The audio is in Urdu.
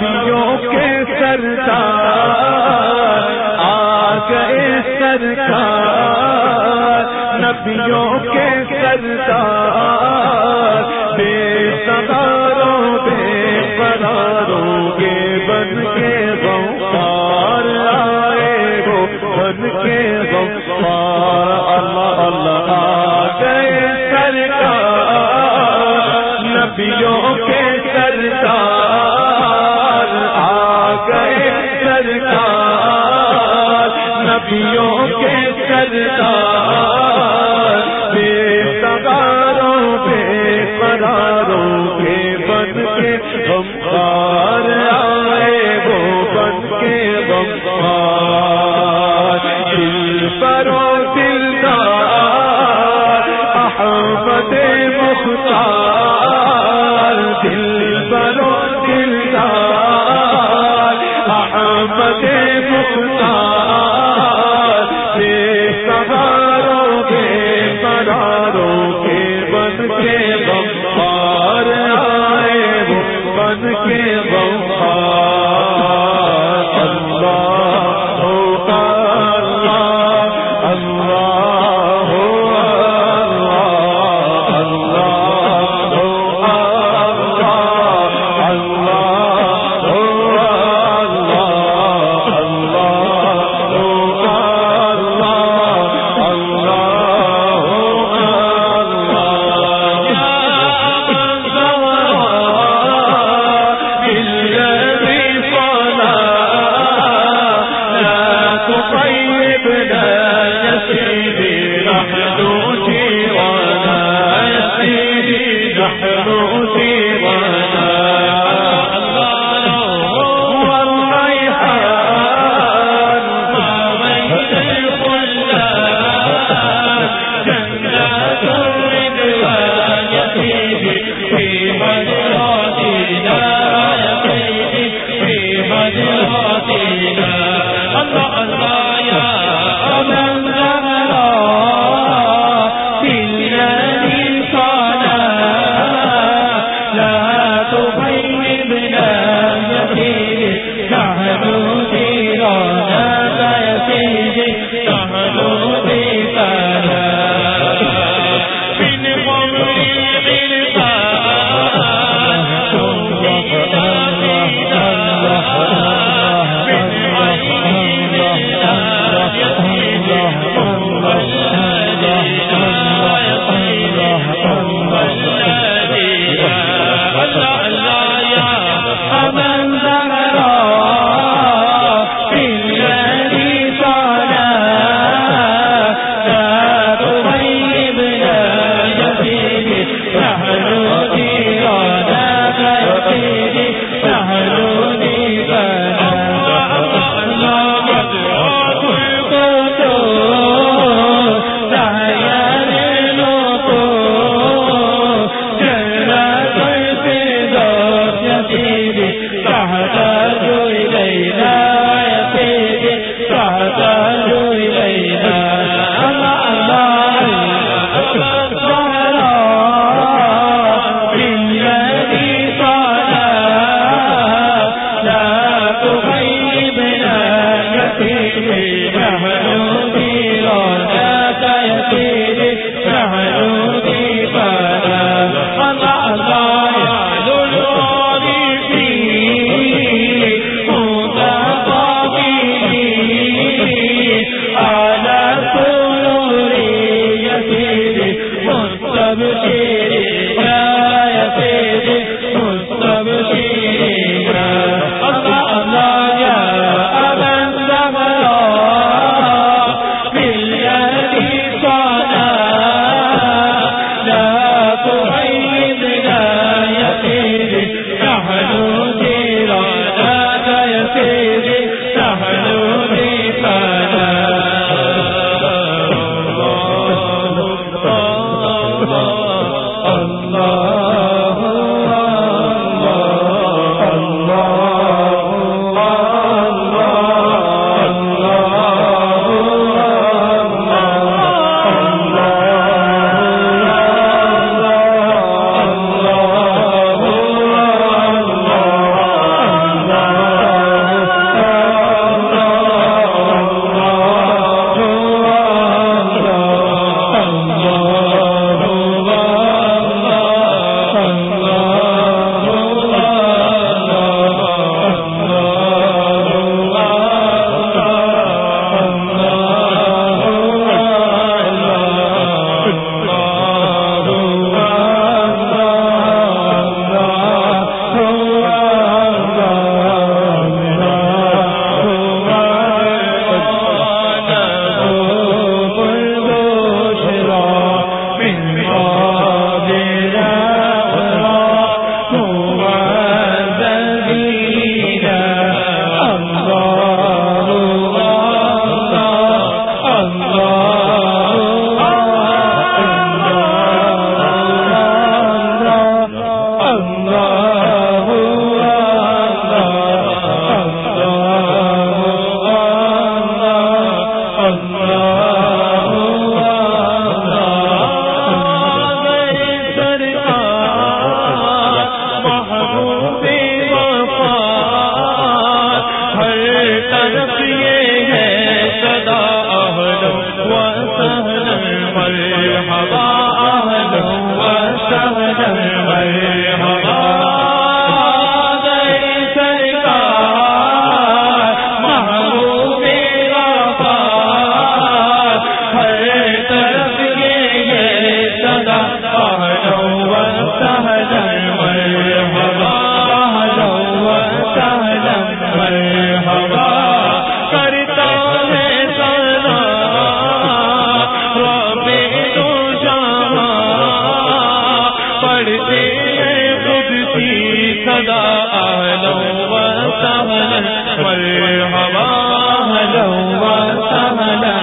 نبیوں کے سردار آ گئے سرکار، نبیوں کے سردار، بے سداروں بے فراروں گے بن کے غوار آئے گو بن کے غوار اللہ اللہ آ گئے سرکار، نبیوں نبیوں کے سردار، بے سگاروں بے قراروں کے بن کے غمخار آئے، وہ بن کے غمخار دل پرو دلدار، احمد مختار۔ دل پرو دلدار، احمد مختار۔ مرحبا اهلا وسهلا سدا لو مرحبا لو سہلا